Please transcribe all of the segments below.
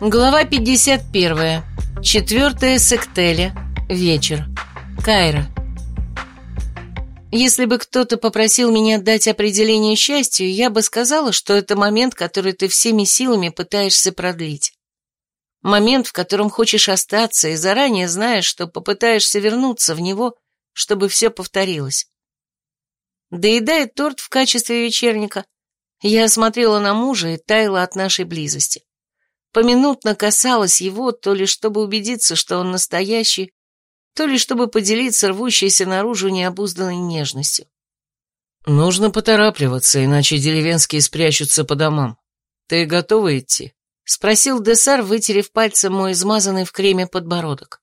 Глава 51. Четвертая сектеля. Вечер. Кайра. Если бы кто-то попросил меня дать определение счастью, я бы сказала, что это момент, который ты всеми силами пытаешься продлить. Момент, в котором хочешь остаться и заранее знаешь, что попытаешься вернуться в него, чтобы все повторилось. Доедая торт в качестве вечерника, я смотрела на мужа и таяла от нашей близости поминутно касалась его, то ли чтобы убедиться, что он настоящий, то ли чтобы поделиться рвущейся наружу необузданной нежностью. «Нужно поторапливаться, иначе деревенские спрячутся по домам. Ты готова идти?» — спросил Десар, вытерев пальцем мой измазанный в креме подбородок.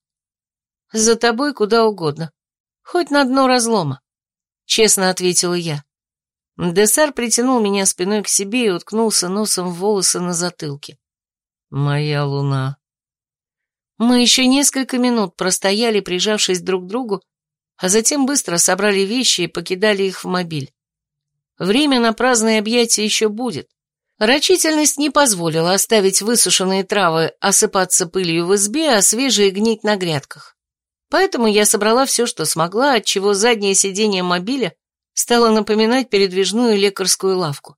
«За тобой куда угодно. Хоть на дно разлома», — честно ответила я. Десар притянул меня спиной к себе и уткнулся носом в волосы на затылке. Моя луна. Мы еще несколько минут простояли, прижавшись друг к другу, а затем быстро собрали вещи и покидали их в мобиль. Время на праздное объятие еще будет. Рачительность не позволила оставить высушенные травы осыпаться пылью в избе, а свежие гнить на грядках. Поэтому я собрала все, что смогла, отчего заднее сиденье мобиля стало напоминать передвижную лекарскую лавку.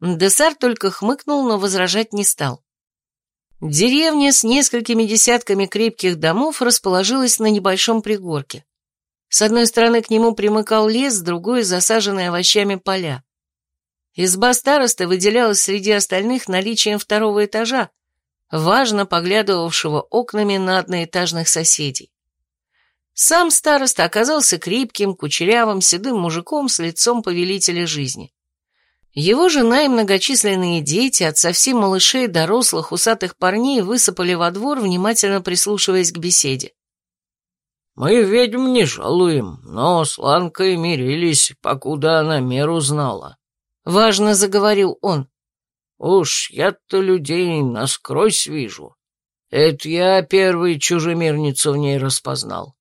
Десар только хмыкнул, но возражать не стал. Деревня с несколькими десятками крепких домов расположилась на небольшом пригорке. С одной стороны к нему примыкал лес, с другой — засаженные овощами поля. Изба старосты выделялась среди остальных наличием второго этажа, важно поглядывавшего окнами на одноэтажных соседей. Сам староста оказался крепким, кучерявым, седым мужиком с лицом повелителя жизни. Его жена и многочисленные дети, от совсем малышей до рослых усатых парней, высыпали во двор, внимательно прислушиваясь к беседе. «Мы ведьм не жалуем, но с Ланкой мирились, покуда она меру знала», — важно заговорил он. «Уж я-то людей насквозь вижу. Это я первый чужемирницу в ней распознал.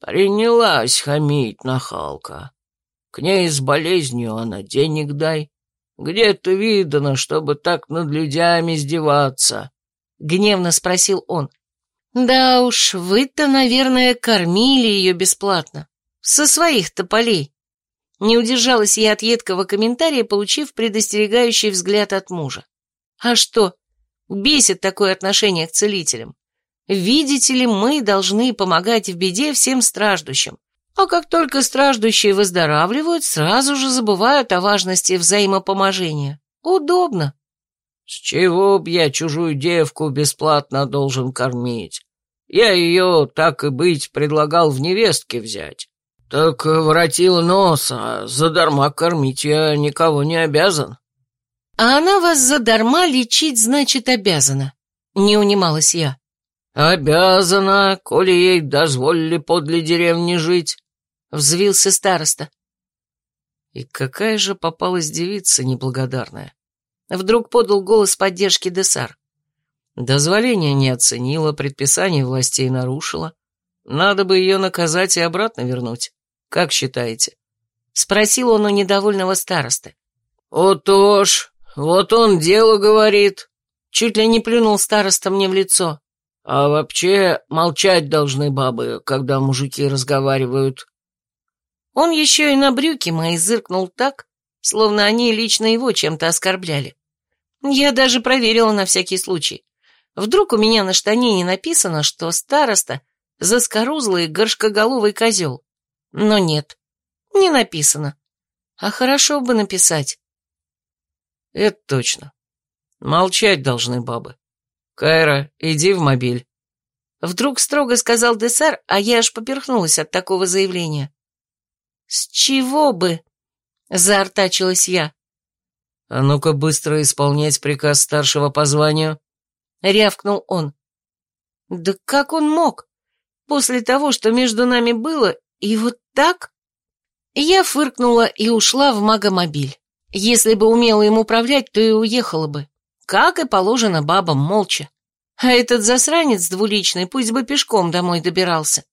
Принялась хамить нахалка. К ней с болезнью она денег дай, где-то видано, чтобы так над людьми издеваться?» — гневно спросил он. «Да уж, вы-то, наверное, кормили ее бесплатно. Со своих-то полей». Не удержалась я от едкого комментария, получив предостерегающий взгляд от мужа. «А что? Бесит такое отношение к целителям. Видите ли, мы должны помогать в беде всем страждущим, а как только страждущие выздоравливают, сразу же забывают о важности взаимопоможения. Удобно. С чего б я чужую девку бесплатно должен кормить? Я ее, так и быть, предлагал в невестке взять. Так воротил нос, а задарма кормить я никого не обязан. А она вас задарма лечить, значит, обязана. Не унималась я. Обязана, коли ей дозволили подле деревни жить взвился староста. И какая же попалась девица неблагодарная. Вдруг подал голос поддержки Десар. Дозволения не оценила, предписание властей нарушила. Надо бы ее наказать и обратно вернуть. Как считаете? Спросил он у недовольного старосты. «О, Тош, вот он дело говорит!» Чуть ли не плюнул староста мне в лицо. «А вообще молчать должны бабы, когда мужики разговаривают», он еще и на брюки мои зыркнул так, словно они лично его чем-то оскорбляли. Я даже проверила на всякий случай. Вдруг у меня на штанине написано, что староста — заскорузлый горшкоголовый козел. Но нет, не написано. А хорошо бы написать. Это точно. Молчать должны бабы. Кайра, иди в мобиль. Вдруг строго сказал Десар, а я аж поперхнулась от такого заявления. «С чего бы?» — заортачилась я. «А ну-ка быстро исполнять приказ старшего по званию», — рявкнул он. «Да как он мог? После того, что между нами было, и вот так?» Я фыркнула и ушла в магомобиль. Если бы умела им управлять, то и уехала бы. Как и положено бабам, молча. А этот засранец двуличный пусть бы пешком домой добирался.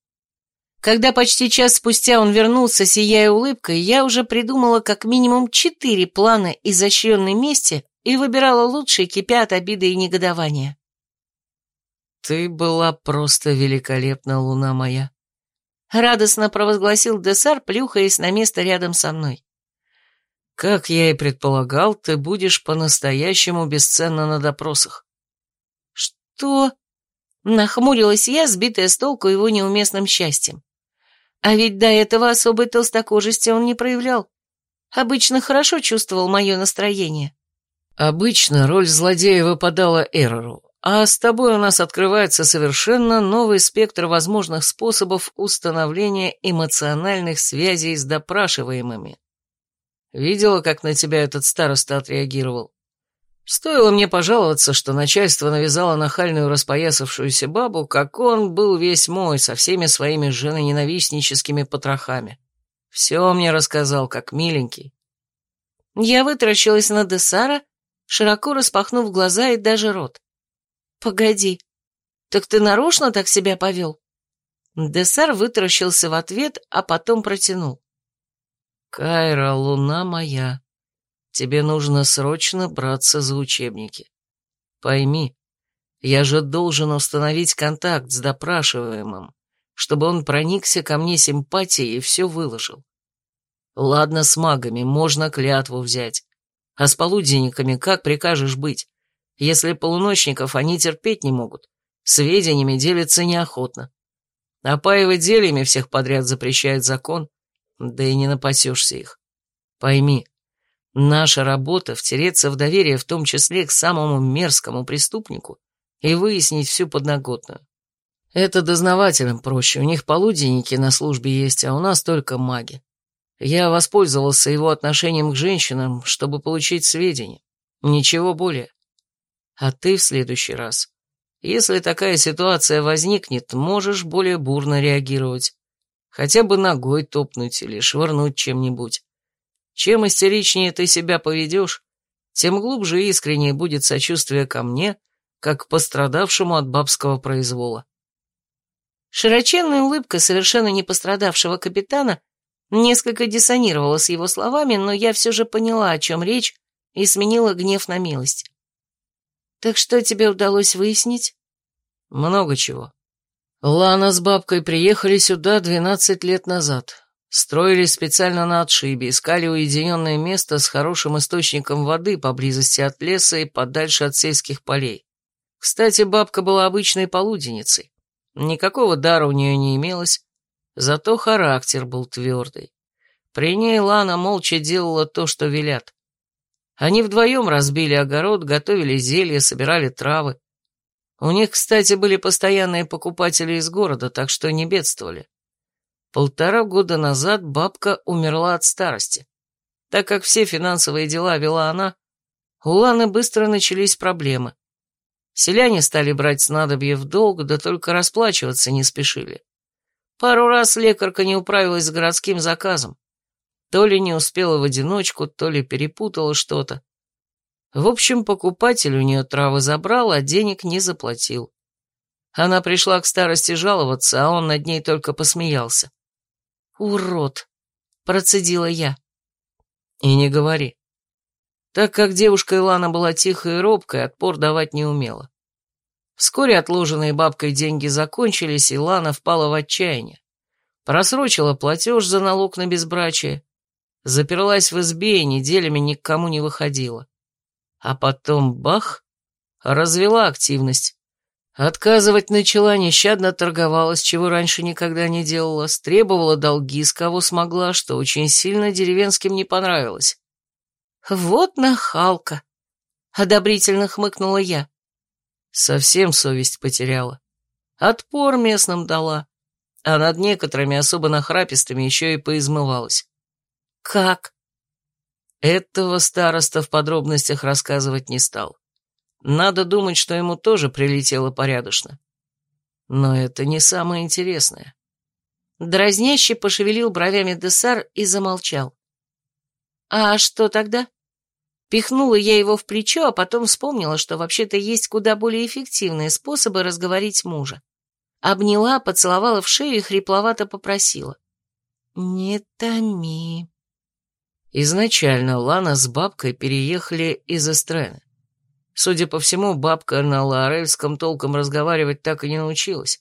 Когда почти час спустя он вернулся, сияя улыбкой, я уже придумала как минимум четыре плана изощренной мести и выбирала лучшие, кипя от обиды и негодования. Ты была просто великолепна, луна моя. Радостно провозгласил Десар, плюхаясь на место рядом со мной. Как я и предполагал, ты будешь по-настоящему бесценна на допросах. Что? Нахмурилась я, сбитая с толку его неуместным счастьем. А ведь до этого особой толстокожести он не проявлял. Обычно хорошо чувствовал мое настроение. Обычно роль злодея выпадала Эрору, а с тобой у нас открывается совершенно новый спектр возможных способов установления эмоциональных связей с допрашиваемыми. Видела, как на тебя этот староста отреагировал? Стоило мне пожаловаться, что начальство навязало нахальную распоясавшуюся бабу, как он был весь мой, со всеми своими женоненавистническими потрохами. Все мне рассказал, как миленький. Я вытаращилась на Десара, широко распахнув глаза и даже рот. «Погоди, так ты нарочно так себя повел?» Десар вытаращился в ответ, а потом протянул. «Кайра, луна моя, тебе нужно срочно браться за учебники. Пойми, я же должен установить контакт с допрашиваемым, чтобы он проникся ко мне симпатией и все выложил. Ладно, с магами можно клятву взять, а с полуденниками как прикажешь быть? Если полуночников они терпеть не могут, сведениями делятся неохотно. Опаивать зельями всех подряд запрещает закон, да и не напасешься их. Пойми, наша работа — втереться в доверие в том числе к самому мерзкому преступнику и выяснить всю подноготную. Это дознавателям проще, у них полуденники на службе есть, а у нас только маги. Я воспользовался его отношением к женщинам, чтобы получить сведения. Ничего более. А ты в следующий раз, если такая ситуация возникнет, можешь более бурно реагировать. Хотя бы ногой топнуть или швырнуть чем-нибудь. Чем истеричнее ты себя поведешь, тем глубже и искреннее будет сочувствие ко мне, как к пострадавшему от бабского произвола. Широченная улыбка совершенно не пострадавшего капитана несколько диссонировала с его словами, но я все же поняла, о чем речь, и сменила гнев на милость. «Так что тебе удалось выяснить?» «Много чего. Лана с бабкой приехали сюда двенадцать лет назад. Строили специально на отшибе, искали уединенное место с хорошим источником воды поблизости от леса и подальше от сельских полей. Кстати, бабка была обычной полуденницей. Никакого дара у нее не имелось, зато характер был твердый. При ней Лана молча делала то, что велят. Они вдвоем разбили огород, готовили зелья, собирали травы. У них, кстати, были постоянные покупатели из города, так что не бедствовали. Полтора года назад бабка умерла от старости. Так как все финансовые дела вела она, у Ланы быстро начались проблемы. Селяне стали брать снадобье в долг, да только расплачиваться не спешили. Пару раз лекарка не управилась с городским заказом. То ли не успела в одиночку, то ли перепутала что-то. В общем, покупатель у нее травы забрал, а денег не заплатил. Она пришла к старости жаловаться, а он над ней только посмеялся. «Урод!» — процедила я. «И не говори. Так как девушка Илана была тихой и робкой, отпор давать не умела. Вскоре отложенные бабкой деньги закончились, и Лана впала в отчаяние. Просрочила платеж за налог на безбрачие, заперлась в избе и неделями ни к кому не выходила. А потом бах, развела активность. Отказывать начала, нещадно торговалась, чего раньше никогда не делала, стребовала долги с кого смогла, что очень сильно деревенским не понравилось. «Вот нахалка!» — одобрительно хмыкнула я. Совсем совесть потеряла. Отпор местным дала, а над некоторыми особо нахрапистыми еще и поизмывалась. «Как?» Этого староста в подробностях рассказывать не стал. Надо думать, что ему тоже прилетело порядочно. Но это не самое интересное. Дразняще пошевелил бровями Десар и замолчал. «А что тогда?» Пихнула я его в плечо, а потом вспомнила, что вообще-то есть куда более эффективные способы разговорить мужа. Обняла, поцеловала в шею и хрипловато попросила. «Не томи». Изначально Лана с бабкой переехали из Эстрены. Судя по всему, бабка на лаорельском толком разговаривать так и не научилась.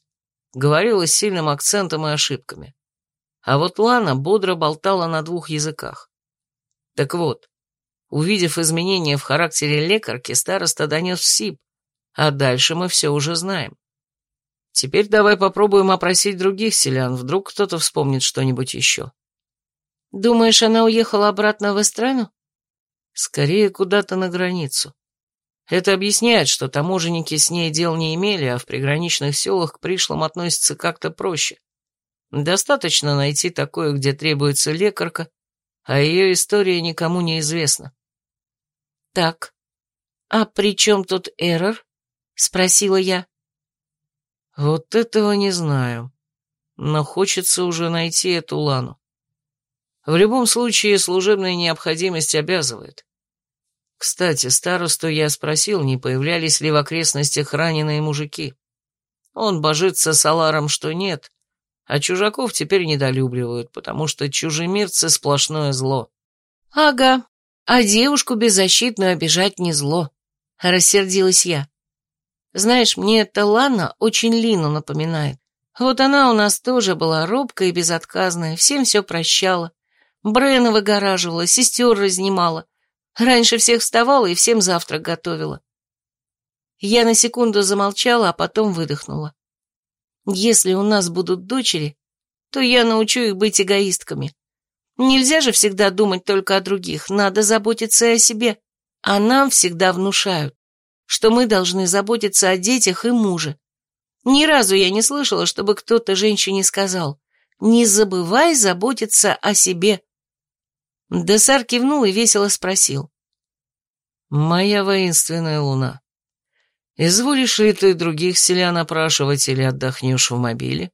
Говорила с сильным акцентом и ошибками. А вот Лана бодро болтала на двух языках. Так вот, увидев изменения в характере лекарки, староста донес в СИП, а дальше мы все уже знаем. Теперь давай попробуем опросить других селян, вдруг кто-то вспомнит что-нибудь еще. Думаешь, она уехала обратно в Эстрану? Скорее, куда-то на границу. Это объясняет, что таможенники с ней дел не имели, а в приграничных селах к пришлым относятся как-то проще. Достаточно найти такое, где требуется лекарка, а ее история никому не известна. Так, а при чем тут Эррор? Спросила я. Вот этого не знаю, но хочется уже найти эту Лану. В любом случае, служебная необходимость обязывает. Кстати, старосту я спросил, не появлялись ли в окрестностях раненые мужики. Он божится с Аларом, что нет, а чужаков теперь недолюбливают, потому что чужемирцы — сплошное зло. Ага, а девушку беззащитную обижать не зло, — рассердилась я. Знаешь, мне эта Лана очень Лину напоминает. Вот она у нас тоже была робкая и безотказная, всем все прощала. Брена выгораживала, сестер разнимала, Раньше всех вставала и всем завтрак готовила. Я на секунду замолчала, а потом выдохнула. Если у нас будут дочери, то я научу их быть эгоистками. Нельзя же всегда думать только о других, надо заботиться и о себе. А нам всегда внушают, что мы должны заботиться о детях и муже. Ни разу я не слышала, чтобы кто-то женщине сказал, не забывай заботиться о себе. Десар кивнул и весело спросил. «Моя воинственная луна, изволишь ли ты других селян опрашивать или отдохнешь в мобиле?»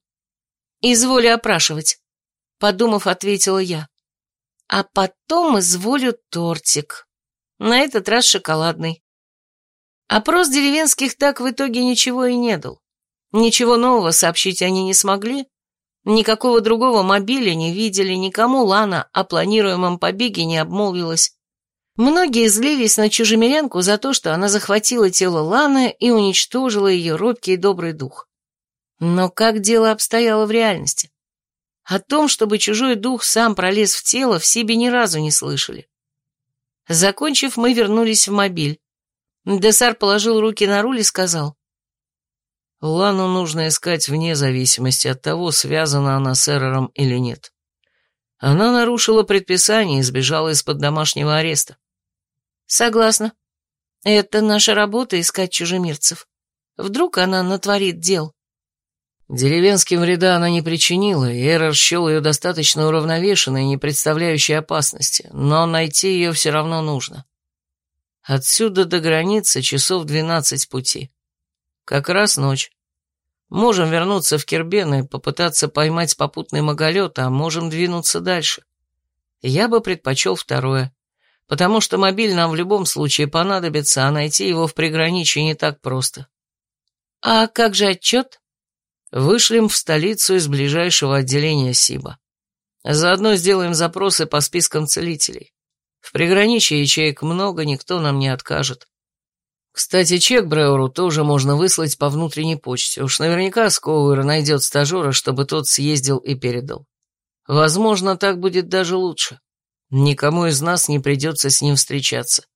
«Изволю опрашивать», — подумав, ответила я. «А потом изволю тортик. На этот раз шоколадный». Опрос деревенских так в итоге ничего и не дал. Ничего нового сообщить они не смогли, Никакого другого мобиля не видели, никому Лана о планируемом побеге не обмолвилась. Многие злились на чужемерянку за то, что она захватила тело Ланы и уничтожила ее робкий и добрый дух. Но как дело обстояло в реальности? О том, чтобы чужой дух сам пролез в тело, в себе ни разу не слышали. Закончив, мы вернулись в мобиль. Десар положил руки на руль и сказал. Лану нужно искать вне зависимости от того, связана она с Эрором или нет. Она нарушила предписание и сбежала из-под домашнего ареста. Согласна. Это наша работа искать чужемирцев. Вдруг она натворит дел. Деревенским вреда она не причинила, и Эрор счел ее достаточно уравновешенной и не представляющей опасности, но найти ее все равно нужно. Отсюда до границы часов двенадцать пути. Как раз ночь. Можем вернуться в Кербен и попытаться поймать попутный маголет, а можем двинуться дальше. Я бы предпочел второе, потому что мобиль нам в любом случае понадобится, а найти его в приграничье не так просто. А как же отчет? Вышлем в столицу из ближайшего отделения СИБа. Заодно сделаем запросы по спискам целителей. В приграничье ячеек много, никто нам не откажет. Кстати, чек Бреуру тоже можно выслать по внутренней почте. Уж наверняка Скоуэр найдет стажера, чтобы тот съездил и передал. Возможно, так будет даже лучше. Никому из нас не придется с ним встречаться.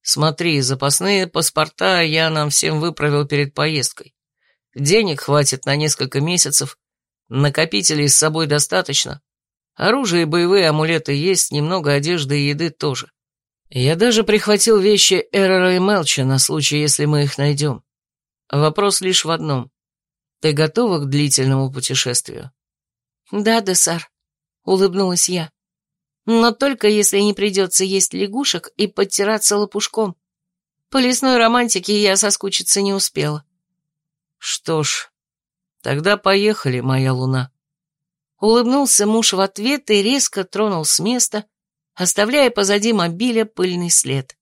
Смотри, запасные паспорта я нам всем выправил перед поездкой. Денег хватит на несколько месяцев, накопителей с собой достаточно. Оружие и боевые амулеты есть, немного одежды и еды тоже. Я даже прихватил вещи Эрора и Мелча на случай, если мы их найдем. Вопрос лишь в одном. Ты готова к длительному путешествию? Да, Десар, улыбнулась я. Но только если не придется есть лягушек и подтираться лопушком. По лесной романтике я соскучиться не успела. Что ж, тогда поехали, моя луна. Улыбнулся муж в ответ и резко тронул с места, оставляя позади мобиля пыльный след.